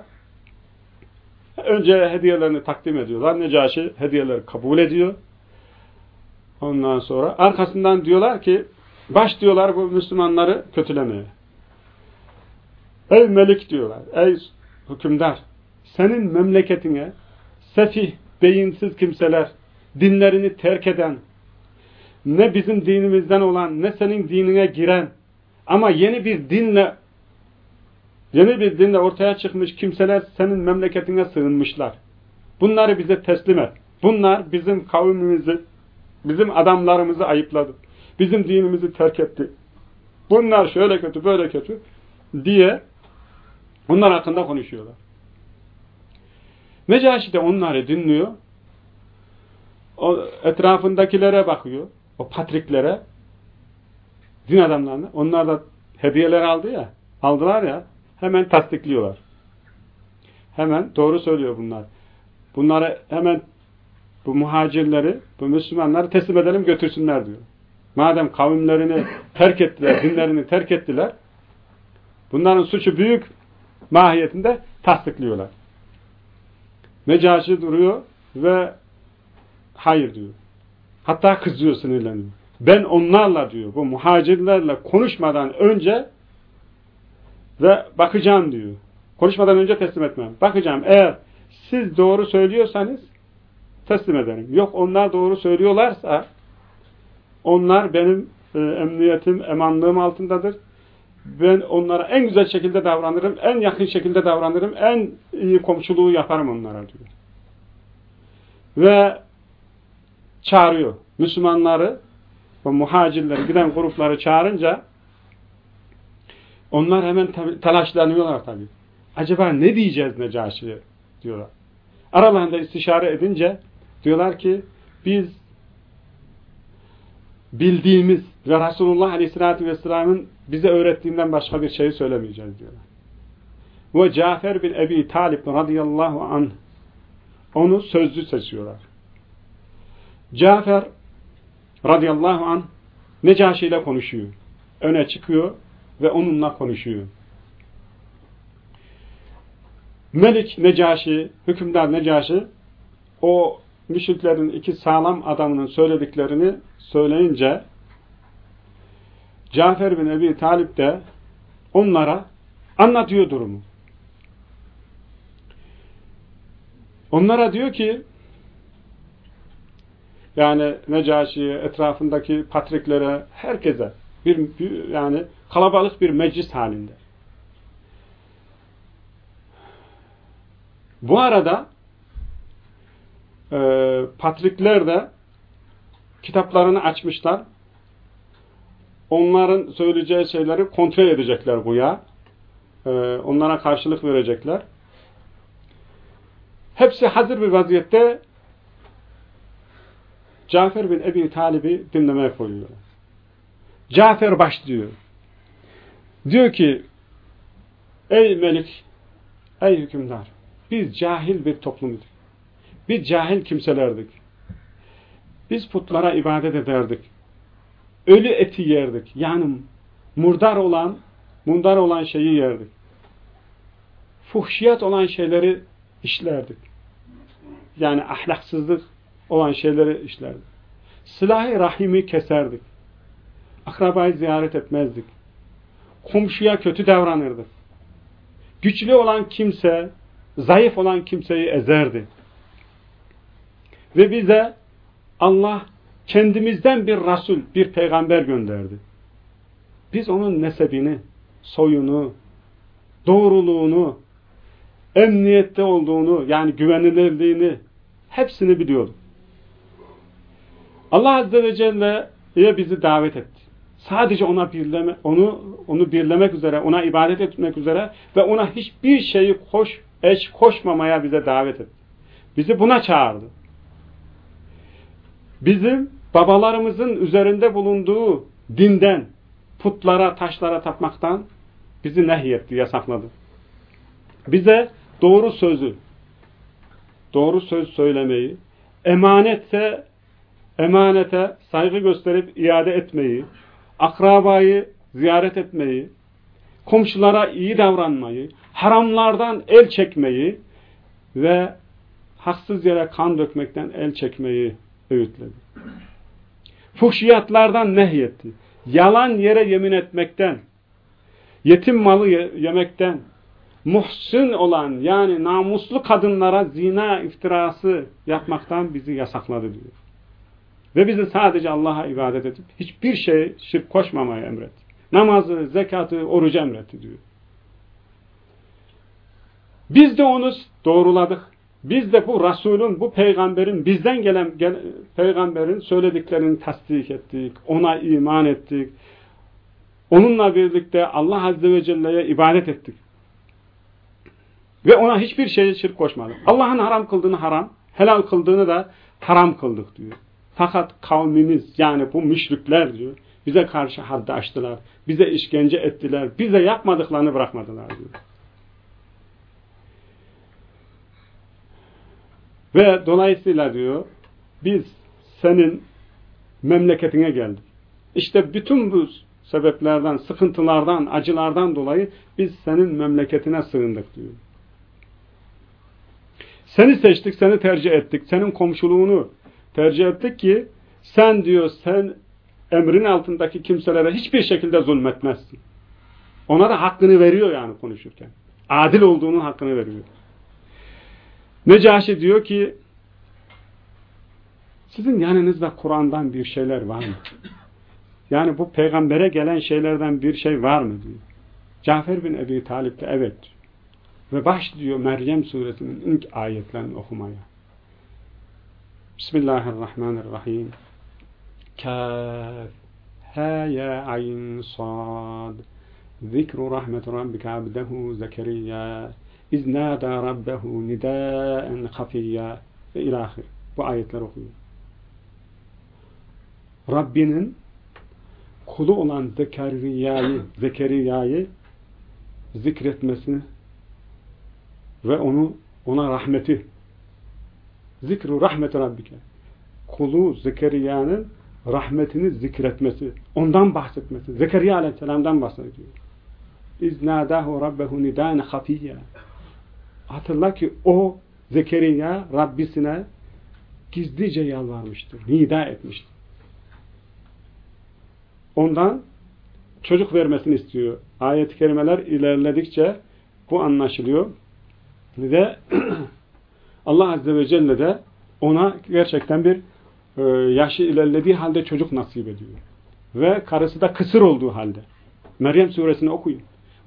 S1: Önce hediyelerini takdim ediyorlar. Necaşi hediyeleri kabul ediyor. Ondan sonra arkasından diyorlar ki baş diyorlar bu Müslümanları kötülemeye. Ey melik diyorlar. Ey hükümdar senin memleketine sefih, beyinsiz kimseler dinlerini terk eden ne bizim dinimizden olan ne senin dinine giren ama yeni bir dinle yeni bir dinle ortaya çıkmış kimseler senin memleketine sığınmışlar. Bunları bize teslim et. Bunlar bizim kavmimizi, bizim adamlarımızı ayıpladı. Bizim dinimizi terk etti. Bunlar şöyle kötü, böyle kötü. diye onlar hakkında konuşuyorlar. Necaşi de onları dinliyor. O etrafındakilere bakıyor. O patriklere din adamlarına. Onlar da hediyeler aldı ya. Aldılar ya. Hemen tasdikliyorlar. Hemen doğru söylüyor bunlar. Bunları hemen bu muhacirleri, bu Müslümanları teslim edelim götürsünler diyor. Madem kavimlerini terk ettiler, dinlerini terk ettiler, bunların suçu büyük mahiyetinde tasdikliyorlar. Mecaşi duruyor ve hayır diyor. Hatta kızıyor, sinirleniyor. Ben onlarla diyor, bu muhacirlerle konuşmadan önce ve bakacağım diyor. Konuşmadan önce teslim etmem. Bakacağım eğer siz doğru söylüyorsanız teslim ederim. Yok onlar doğru söylüyorlarsa onlar benim e, emniyetim, emanlığım altındadır. Ben onlara en güzel şekilde davranırım, en yakın şekilde davranırım, en iyi komşuluğu yaparım onlara diyor. Ve çağırıyor. Müslümanları, o muhacirleri, giden grupları çağırınca onlar hemen telaşlanıyorlar tabii. Acaba ne diyeceğiz Necaşi'ye diyorlar. Aralarında istişare edince diyorlar ki biz bildiğimiz ve Resulullah Aleyhisselatü Vesselam'ın bize öğrettiğinden başka bir şeyi söylemeyeceğiz diyorlar. Ve Cafer bin Ebi Talib radıyallahu anh onu sözlü seçiyorlar. Cafer radıyallahu anh Necaşi ile konuşuyor. Öne çıkıyor ve onunla konuşuyor. Melik Necaşi, hükümdar Necaşi o müşriklerin iki sağlam adamının söylediklerini söyleyince Cafer bin Ebi Talip de onlara anlatıyor durumu. Onlara diyor ki yani Necaşi'ye, etrafındaki patriklere, herkese bir, bir yani kalabalık bir meclis halinde. Bu arada e, patrikler de kitaplarını açmışlar. Onların söyleyeceği şeyleri kontrol edecekler bu ya. E, onlara karşılık verecekler. Hepsi hazır bir vaziyette Cafer bin Ebi Talib'i dinlemeye koyuyor. Cafer başlıyor. Diyor ki Ey melik, ey hükümdar biz cahil bir toplumduk. Biz cahil kimselerdik. Biz putlara ibadet ederdik. Ölü eti yerdik. Yani murdar olan, mundar olan şeyi yerdik. Fuhşiyat olan şeyleri işlerdik. Yani ahlaksızlık olan şeyleri işlerdik. Silahı rahimi keserdik. Akrabayı ziyaret etmezdik. Komşuya kötü davranırdık. Güçlü olan kimse, zayıf olan kimseyi ezerdi. Ve bize Allah kendimizden bir Resul, bir peygamber gönderdi. Biz onun nesebini, soyunu, doğruluğunu, emniyette olduğunu, yani güvenilirliğini hepsini biliyorduk. Allah Azze ve Celle'ye bizi davet etti. Sadece ona birleme, onu onu birlemek üzere, ona ibadet etmek üzere ve ona hiçbir şeyi koş, eş koşmamaya bize davet etti. Bizi buna çağırdı. Bizim babalarımızın üzerinde bulunduğu dinden, putlara, taşlara tapmaktan bizi nehyetti, yasakladı. Bize doğru sözü, doğru söz söylemeyi, emanetse emanete saygı gösterip iade etmeyi, akrabayı ziyaret etmeyi, komşulara iyi davranmayı, haramlardan el çekmeyi ve haksız yere kan dökmekten el çekmeyi öğütledi. Fuhşiyatlardan nehyetti. Yalan yere yemin etmekten, yetim malı yemekten, muhsin olan yani namuslu kadınlara zina iftirası yapmaktan bizi yasakladı diyor. Ve bizi sadece Allah'a ibadet edip hiçbir şey şirk koşmamaya emretti. Namazı, zekatı, orucu emretti diyor. Biz de onu doğruladık. Biz de bu Resulün, bu peygamberin, bizden gelen gel, peygamberin söylediklerini tasdik ettik. Ona iman ettik. Onunla birlikte Allah Azze ve Celle'ye ibadet ettik. Ve ona hiçbir şey şirk koşmadık. Allah'ın haram kıldığını haram, helal kıldığını da haram kıldık diyor. Fakat kavmimiz yani bu müşrikler diyor bize karşı haddi açtılar. Bize işkence ettiler. Bize yapmadıklarını bırakmadılar diyor. Ve dolayısıyla diyor biz senin memleketine geldik. İşte bütün bu sebeplerden, sıkıntılardan, acılardan dolayı biz senin memleketine sığındık diyor. Seni seçtik, seni tercih ettik. Senin komşuluğunu tercih ettik ki sen diyor sen emrin altındaki kimselere hiçbir şekilde zulmetmezsin. Ona da hakkını veriyor yani konuşurken. Adil olduğunun hakkını veriyor. Necaşi diyor ki sizin yanınızda Kur'an'dan bir şeyler var mı? Yani bu peygambere gelen şeylerden bir şey var mı diyor. Cafer bin Ebi Talip de evet Ve başlıyor Meryem suresinin ilk ayetlerini okumaya. Bismillahirrahmanirrahim. Kâf Ha ya ayn sad Zikru rahmet rabbike abdehu Zekeriya İz nâdâ rabbehu nidâen hafiyya ve ilahir. Bu ayetler okuyor. Rabbinin kulu olan Zekeriya'yı Zekeriya'yı zikretmesini ve onu ona rahmeti zikru rahmet rabbike kulu Zekeriya'nın rahmetini zikretmesi, ondan bahsetmesi. Zekeriya aleyhisselamdan bahsediyor. İznâdâhu rabbehu nidâne hafiyya. Hatırla ki o Zekeriya Rabbisine gizlice yalvarmıştır. Nida etmiştir. Ondan çocuk vermesini istiyor. Ayet-i kerimeler ilerledikçe bu anlaşılıyor. Ve Allah Azze ve Celle de ona gerçekten bir e, yaşı ilerlediği halde çocuk nasip ediyor. Ve karısı da kısır olduğu halde. Meryem suresini okuyun.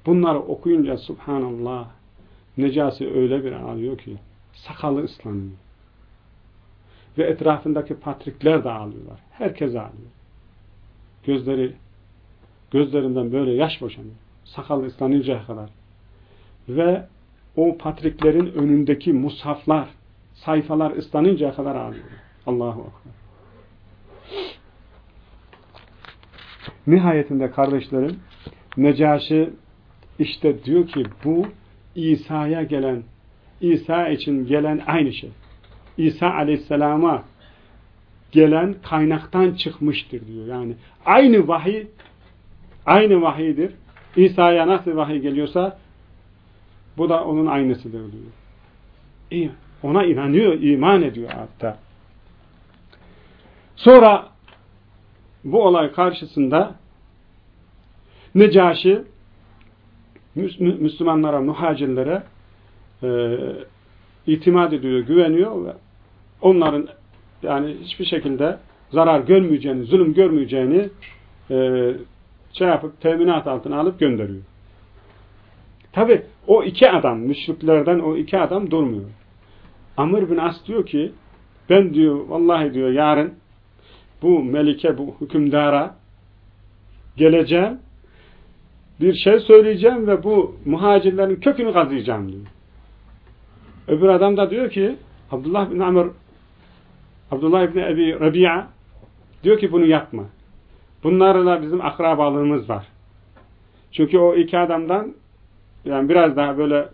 S1: Bunları okuyunca subhanallah Necasi öyle bir ağlıyor ki sakalı ıslanıyor. Ve etrafındaki patrikler de ağlıyorlar. Herkes ağlıyor. Gözleri gözlerinden böyle yaş boşanıyor. Sakalı ıslanıncaya kadar. Ve o patriklerin önündeki mushaflar, sayfalar ıslanıncaya kadar ağlıyor. Allahu Akbar. Nihayetinde kardeşlerim Necaşi işte diyor ki bu İsa'ya gelen İsa için gelen aynı şey. İsa aleyhisselama gelen kaynaktan çıkmıştır diyor. Yani aynı vahiy aynı vahiydir. İsa'ya nasıl vahiy geliyorsa bu da onun aynısıdır diyor. İyi. Ona inanıyor, iman ediyor hatta. Sonra bu olay karşısında Necaşi Müslümanlara, muhacirlere e, itimat ediyor, güveniyor ve onların yani hiçbir şekilde zarar görmeyeceğini, zulüm görmeyeceğini e, şey yapıp teminat altına alıp gönderiyor. Tabi o iki adam, müşriklerden o iki adam durmuyor. Amr bin As diyor ki ben diyor vallahi diyor yarın bu melike, bu hükümdara geleceğim bir şey söyleyeceğim ve bu muhacirlerin kökünü kazıyacağım diyor. Öbür adam da diyor ki Abdullah bin Amr Abdullah bin Ebi Rabia diyor ki bunu yapma. Bunlarla bizim akrabalığımız var. Çünkü o iki adamdan yani biraz daha böyle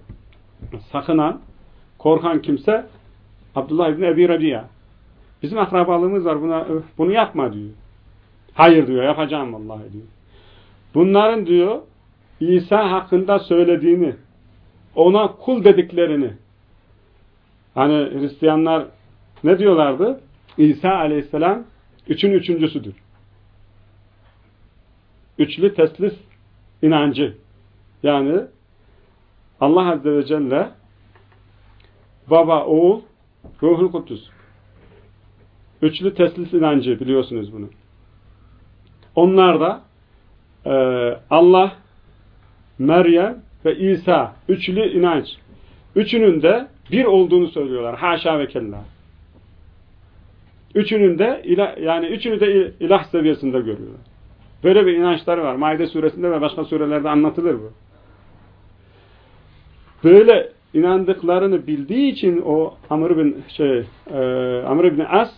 S1: sakınan, korkan kimse Abdullah bin Ebi Rabia. Bizim akrabalığımız var. Buna, bunu yapma diyor. Hayır diyor. Yapacağım vallahi diyor. Bunların diyor İsa hakkında söylediğini ona kul dediklerini hani Hristiyanlar ne diyorlardı? İsa aleyhisselam üçün üçüncüsüdür. Üçlü teslis inancı. Yani Allah Azze ve Celle baba, oğul, ruhul kudüs. Üçlü teslis inancı biliyorsunuz bunu. Onlar da e, Allah, Meryem ve İsa üçlü inanç. Üçünün de bir olduğunu söylüyorlar. Haşa ve kella. Üçünün de ilah, yani üçünü de ilah seviyesinde görüyorlar. Böyle bir inançları var. Maide suresinde ve başka surelerde anlatılır bu. Böyle inandıklarını bildiği için o Amr bin şey e, Amr bin As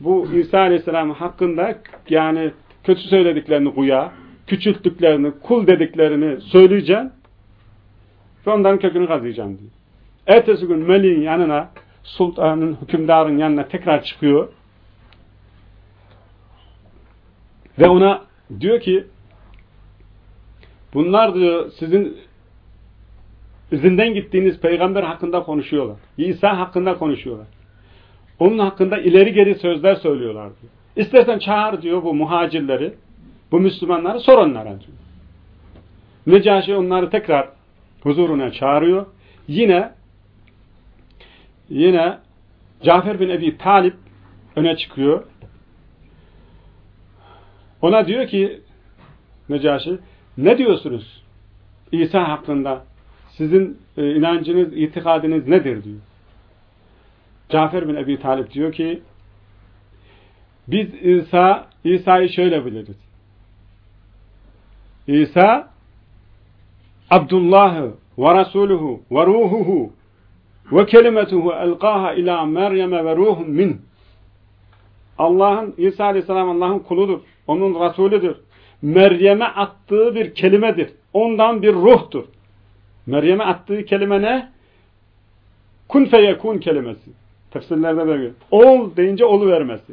S1: bu İsa Aleyhisselam hakkında yani kötü söylediklerini kuya, küçülttüklerini, kul dediklerini söyleyeceğim ve onların kökünü kazıyacağım diyor. Ertesi gün Melih'in yanına sultanın, hükümdarın yanına tekrar çıkıyor ve ona diyor ki bunlar diyor sizin izinden gittiğiniz peygamber hakkında konuşuyorlar. İsa hakkında konuşuyorlar. Onun hakkında ileri geri sözler söylüyorlar diyor. İstersen çağır diyor bu muhacirleri, bu Müslümanları sor onlara diyor. Necaşi onları tekrar huzuruna çağırıyor. Yine yine Cafer bin Ebi Talip öne çıkıyor. Ona diyor ki Necaşi ne diyorsunuz İsa hakkında sizin e, inancınız, itikadınız nedir diyor. Cafer bin Ebi Talip diyor ki biz İsa İsa'yı şöyle biliriz. İsa Abdullah'ı ve Resuluhu ve ruhuhu ve kelimetuhu elqaha ila Meryem'e ve ruhun min. Allah'ın İsa Aleyhisselam Allah'ın kuludur. Onun Resulüdür. Meryem'e attığı bir kelimedir. Ondan bir ruhtur. Meryem'e attığı kelime ne? Kun feyekun kelimesi. Tefsirlerde böyle. Ol deyince olu vermesi.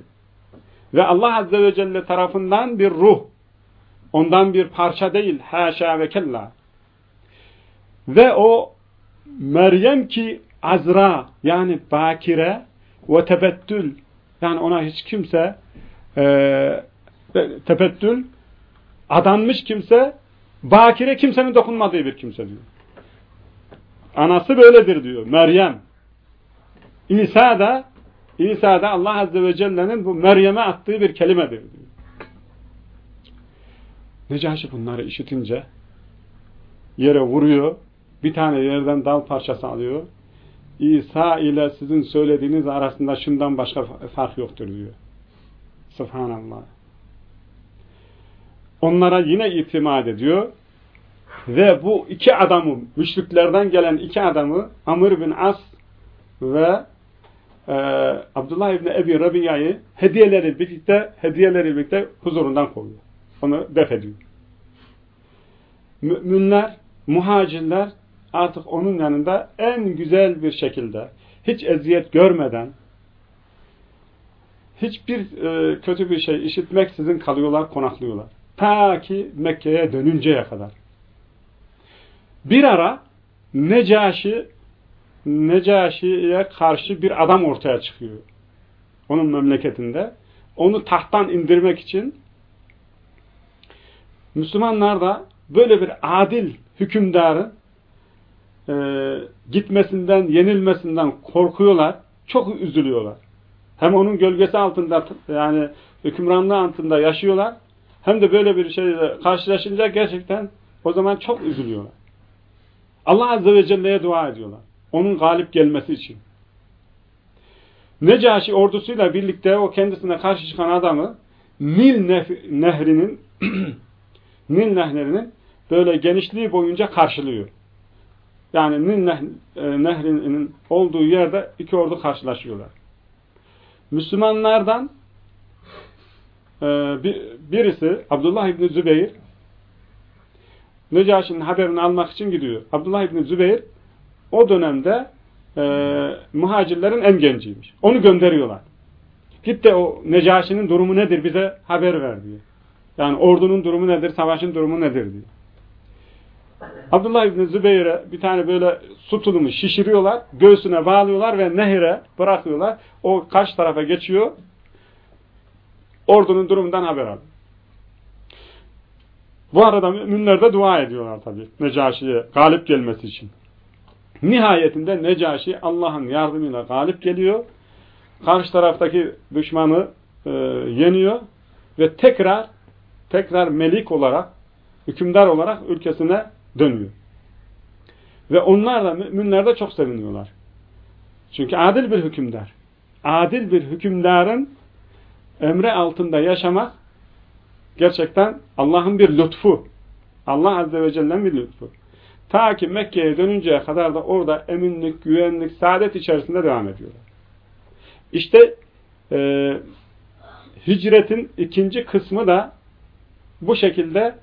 S1: Ve Allah Azze ve Celle tarafından bir ruh. Ondan bir parça değil. Haşa ve kella. Ve o Meryem ki azra yani bakire ve tebettül yani ona hiç kimse e, tebettül adanmış kimse bakire kimsenin dokunmadığı bir kimse diyor. Anası böyledir diyor. Meryem. İsa da İsa da Allah Azze ve Celle'nin bu Meryem'e attığı bir kelimedir diyor. Necaşi bunları işitince yere vuruyor. Bir tane yerden dal parçası alıyor. İsa ile sizin söylediğiniz arasında şundan başka fark yoktur diyor. Subhanallah. Onlara yine itimat ediyor. Ve bu iki adamı, müşriklerden gelen iki adamı Amr bin As ve e, Abdullah İbni Ebi Rabiya'yı hediyeleri birlikte, hediyeleri birlikte huzurundan koyuyor. Onu def ediyor. Müminler, muhacirler artık onun yanında en güzel bir şekilde, hiç eziyet görmeden, hiçbir e, kötü bir şey işitmeksizin kalıyorlar, konaklıyorlar. Ta ki Mekke'ye dönünceye kadar. Bir ara Necaşi Necaşi'ye karşı bir adam ortaya çıkıyor. Onun memleketinde. Onu tahttan indirmek için Müslümanlar da böyle bir adil hükümdarın e, gitmesinden, yenilmesinden korkuyorlar. Çok üzülüyorlar. Hem onun gölgesi altında yani hükümranlığı altında yaşıyorlar. Hem de böyle bir şeyle karşılaşınca gerçekten o zaman çok üzülüyorlar. Allah Azze ve Celle'ye dua ediyorlar. Onun galip gelmesi için. Necaşi ordusuyla birlikte o kendisine karşı çıkan adamı Nil nehrinin Nil nehrinin böyle genişliği boyunca karşılıyor. Yani Nil e, nehrinin olduğu yerde iki ordu karşılaşıyorlar. Müslümanlardan e, birisi Abdullah İbni Zübeyir Necaşi'nin haberini almak için gidiyor. Abdullah İbni Zübeyir o dönemde e, muhacirlerin en genciymiş. Onu gönderiyorlar. Git de o Necaşi'nin durumu nedir bize haber ver diyor. Yani ordunun durumu nedir, savaşın durumu nedir diyor. Abdullah İbni Zübeyir'e bir tane böyle su tulumu şişiriyorlar, göğsüne bağlıyorlar ve nehire bırakıyorlar. O karşı tarafa geçiyor, ordunun durumundan haber alıyor. Bu arada müminler de dua ediyorlar tabi Necaşi'ye galip gelmesi için. Nihayetinde Necaşi Allah'ın yardımıyla galip geliyor. Karşı taraftaki düşmanı e, yeniyor ve tekrar tekrar melik olarak hükümdar olarak ülkesine dönüyor. Ve onlar da müminler de çok seviniyorlar. Çünkü adil bir hükümdar. Adil bir hükümdarın emre altında yaşamak gerçekten Allah'ın bir lütfu. Allah Azze ve Celle'nin bir lütfu. Ta ki Mekke'ye dönünceye kadar da orada eminlik, güvenlik, saadet içerisinde devam ediyorlar. İşte e, hicretin ikinci kısmı da bu şekilde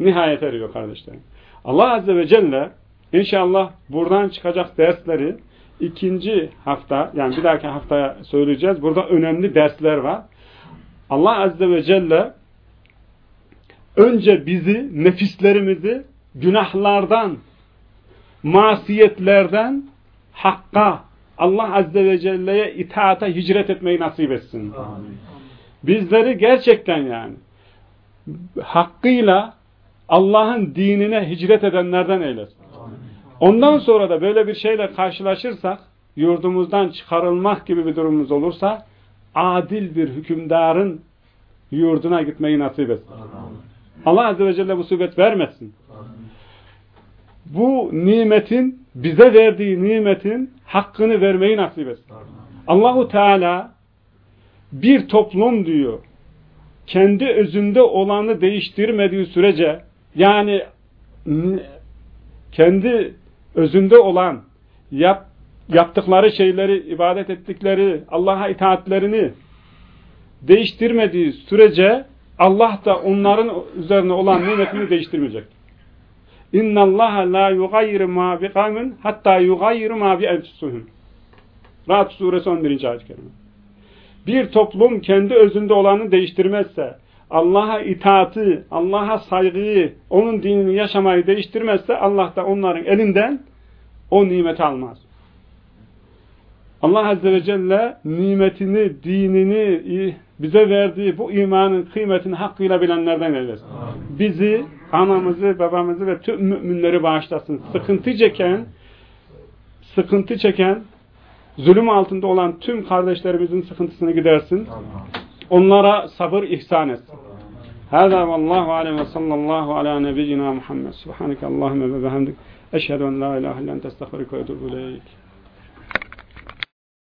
S1: nihayet eriyor kardeşlerim. Allah Azze ve Celle inşallah buradan çıkacak dersleri ikinci hafta yani bir dahaki haftaya söyleyeceğiz. Burada önemli dersler var. Allah Azze ve Celle önce bizi, nefislerimizi günahlardan, masiyetlerden hakka, Allah Azze ve Celle'ye itaata hicret etmeyi nasip etsin. Amin. Bizleri gerçekten yani hakkıyla Allah'ın dinine hicret edenlerden eylesin. Ondan sonra da böyle bir şeyle karşılaşırsak, yurdumuzdan çıkarılmak gibi bir durumumuz olursa, adil bir hükümdarın yurduna gitmeyi nasip etsin. Allah Azze ve Celle bu sıbet vermesin. Bu nimetin, bize verdiği nimetin hakkını vermeyi nasip etsin. Allahu Teala bir toplum diyor, kendi özünde olanı değiştirmediği sürece, yani kendi özünde olan, yap, yaptıkları şeyleri, ibadet ettikleri, Allah'a itaatlerini değiştirmediği sürece Allah da onların üzerine olan nimetini değiştirmeyecek. İnna Allah la yugayyiru ma bi kavmin hatta yugayyiru ma bi enfusuhum. Rahat suresi 11. ayet kerime. Bir toplum kendi özünde olanı değiştirmezse, Allah'a itaati, Allah'a saygıyı, onun dinini yaşamayı değiştirmezse Allah da onların elinden o nimeti almaz. Allah Azze ve Celle nimetini, dinini bize verdiği bu imanın kıymetini hakkıyla bilenlerden eylesin. Bizi, anamızı, babamızı ve tüm müminleri bağışlasın. Sıkıntı çeken, sıkıntı çeken, zulüm altında olan tüm kardeşlerimizin sıkıntısını gidersin. Onlara sabır ihsan et. Hâzâ vallâhu alem ve sallallahu ala nebiyyina Muhammed. Subhaneke Allahümme ve behemdik. Eşhedü en la ilahe illen testağfirüke ve